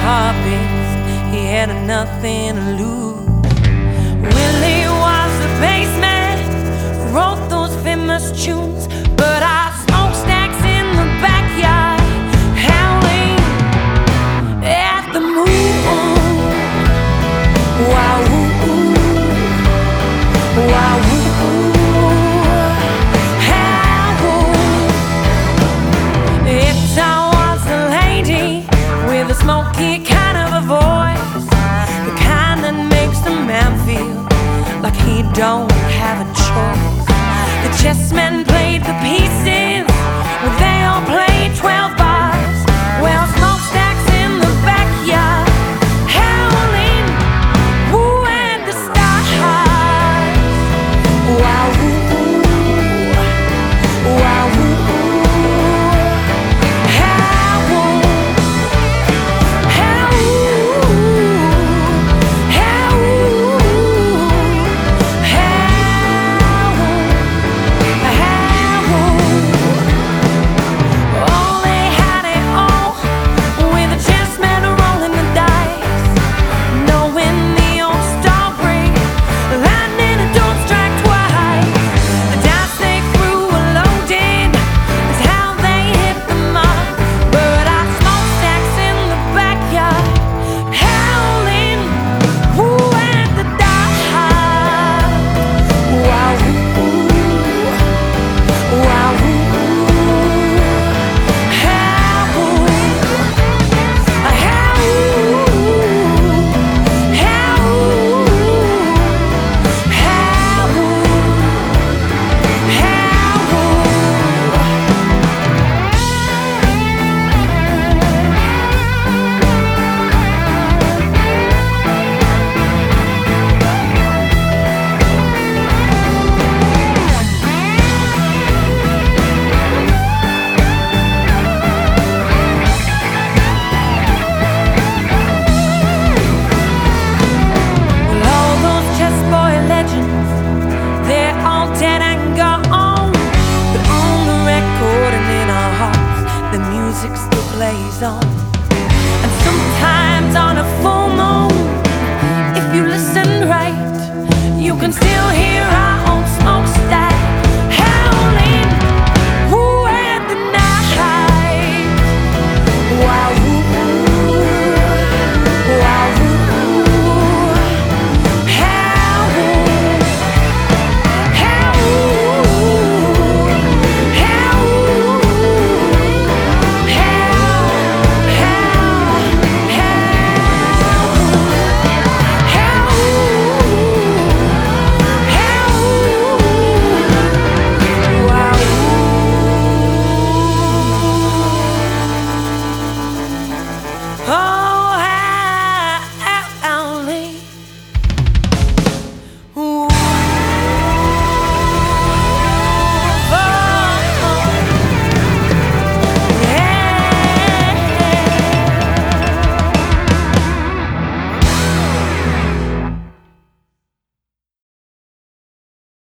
a he had nothing to lose. Willie was the bassman, wrote those famous tunes, but I smokestacks in the backyard, howling at the moon. Wow, wow. but he don't have a choice. The chessmen played the pieces. music still plays on. And sometimes on a full moon, if you listen right, you can still hear our.